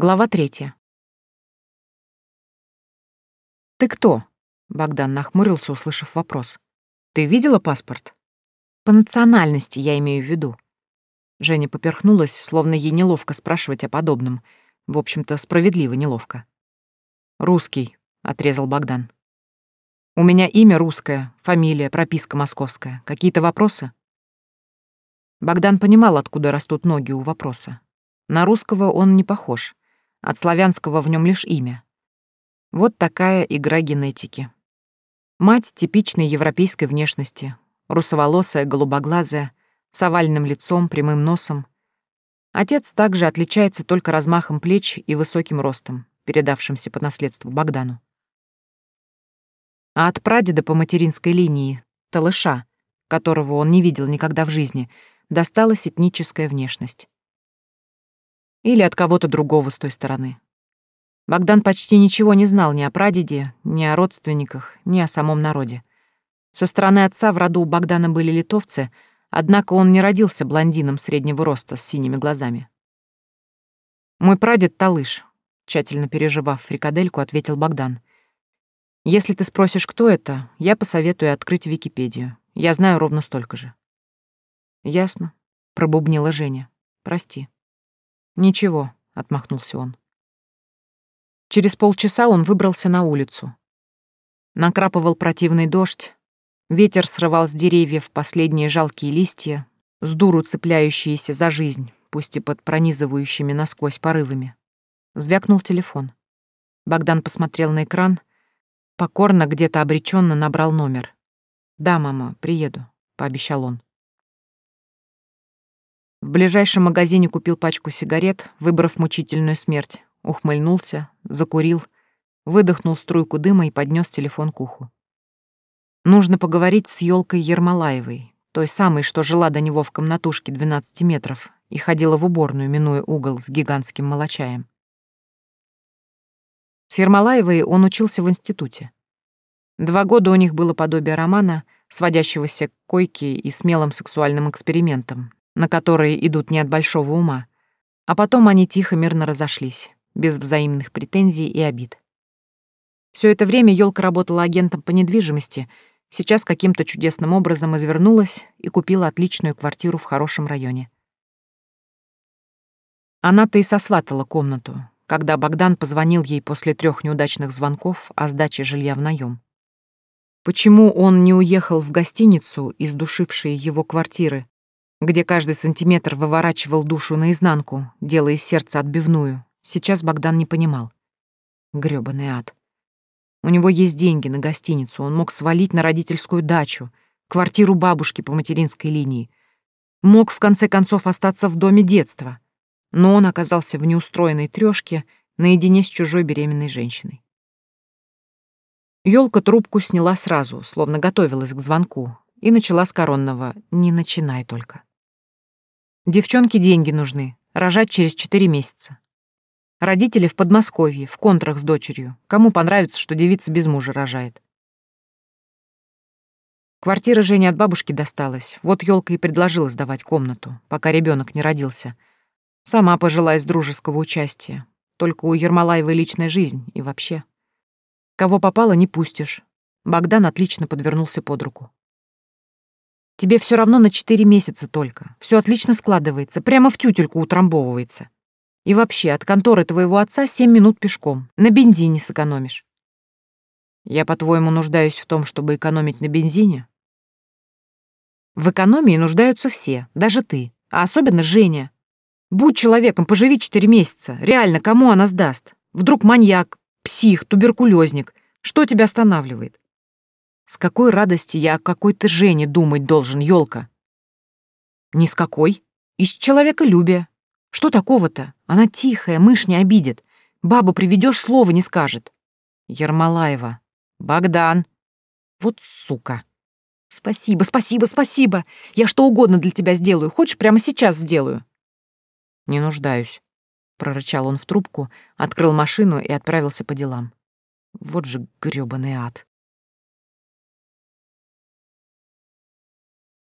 Глава третья. «Ты кто?» — Богдан нахмурился, услышав вопрос. «Ты видела паспорт?» «По национальности я имею в виду». Женя поперхнулась, словно ей неловко спрашивать о подобном. В общем-то, справедливо неловко. «Русский», — отрезал Богдан. «У меня имя русское, фамилия, прописка московская. Какие-то вопросы?» Богдан понимал, откуда растут ноги у вопроса. На русского он не похож. От славянского в нем лишь имя. Вот такая игра генетики. Мать типичной европейской внешности, русоволосая, голубоглазая, с овальным лицом, прямым носом. Отец также отличается только размахом плеч и высоким ростом, передавшимся по наследству Богдану. А от прадеда по материнской линии, Талыша, которого он не видел никогда в жизни, досталась этническая внешность. Или от кого-то другого с той стороны. Богдан почти ничего не знал ни о прадеде, ни о родственниках, ни о самом народе. Со стороны отца в роду у Богдана были литовцы, однако он не родился блондином среднего роста с синими глазами. «Мой прадед — Талыш», — тщательно переживав фрикадельку, ответил Богдан. «Если ты спросишь, кто это, я посоветую открыть Википедию. Я знаю ровно столько же». «Ясно», — пробубнила Женя. «Прости». «Ничего», — отмахнулся он. Через полчаса он выбрался на улицу. Накрапывал противный дождь, ветер срывал с деревьев последние жалкие листья, с дуру цепляющиеся за жизнь, пусть и под пронизывающими насквозь порывами. Звякнул телефон. Богдан посмотрел на экран, покорно где-то обреченно набрал номер. «Да, мама, приеду», — пообещал он. В ближайшем магазине купил пачку сигарет, выбрав мучительную смерть, ухмыльнулся, закурил, выдохнул струйку дыма и поднес телефон к уху. Нужно поговорить с Ёлкой Ермолаевой, той самой, что жила до него в комнатушке 12 метров и ходила в уборную, минуя угол с гигантским молочаем. С Ермолаевой он учился в институте. Два года у них было подобие романа, сводящегося к койке и смелым сексуальным экспериментам, на которые идут не от большого ума, а потом они тихо мирно разошлись, без взаимных претензий и обид. Все это время Ёлка работала агентом по недвижимости, сейчас каким-то чудесным образом извернулась и купила отличную квартиру в хорошем районе. Она-то и сосватала комнату, когда Богдан позвонил ей после трех неудачных звонков о сдаче жилья в наем. Почему он не уехал в гостиницу, издушившие его квартиры, где каждый сантиметр выворачивал душу наизнанку, делая из сердца отбивную, сейчас Богдан не понимал. Грёбаный ад. У него есть деньги на гостиницу, он мог свалить на родительскую дачу, квартиру бабушки по материнской линии. Мог, в конце концов, остаться в доме детства. Но он оказался в неустроенной трёшке наедине с чужой беременной женщиной. Ёлка трубку сняла сразу, словно готовилась к звонку, и начала с коронного «Не начинай только». Девчонке деньги нужны, рожать через четыре месяца. Родители в Подмосковье, в контрах с дочерью. Кому понравится, что девица без мужа рожает. Квартира Жене от бабушки досталась. Вот елка и предложила сдавать комнату, пока ребенок не родился. Сама пожила из дружеского участия. Только у Ермолаевой личная жизнь и вообще. Кого попало, не пустишь. Богдан отлично подвернулся под руку. Тебе все равно на четыре месяца только. Все отлично складывается, прямо в тютельку утрамбовывается. И вообще, от конторы твоего отца семь минут пешком. На бензине сэкономишь. Я, по-твоему, нуждаюсь в том, чтобы экономить на бензине? В экономии нуждаются все, даже ты, а особенно Женя. Будь человеком, поживи четыре месяца. Реально, кому она сдаст? Вдруг маньяк, псих, туберкулезник. Что тебя останавливает? С какой радости я о какой-то Жене думать должен, елка? Ни с какой. Из человеколюбия. Что такого-то? Она тихая, мышь не обидит. Бабу приведешь, слова не скажет. Ермолаева. Богдан. Вот сука. Спасибо, спасибо, спасибо. Я что угодно для тебя сделаю. Хочешь, прямо сейчас сделаю? Не нуждаюсь. Прорычал он в трубку, открыл машину и отправился по делам. Вот же грёбаный ад.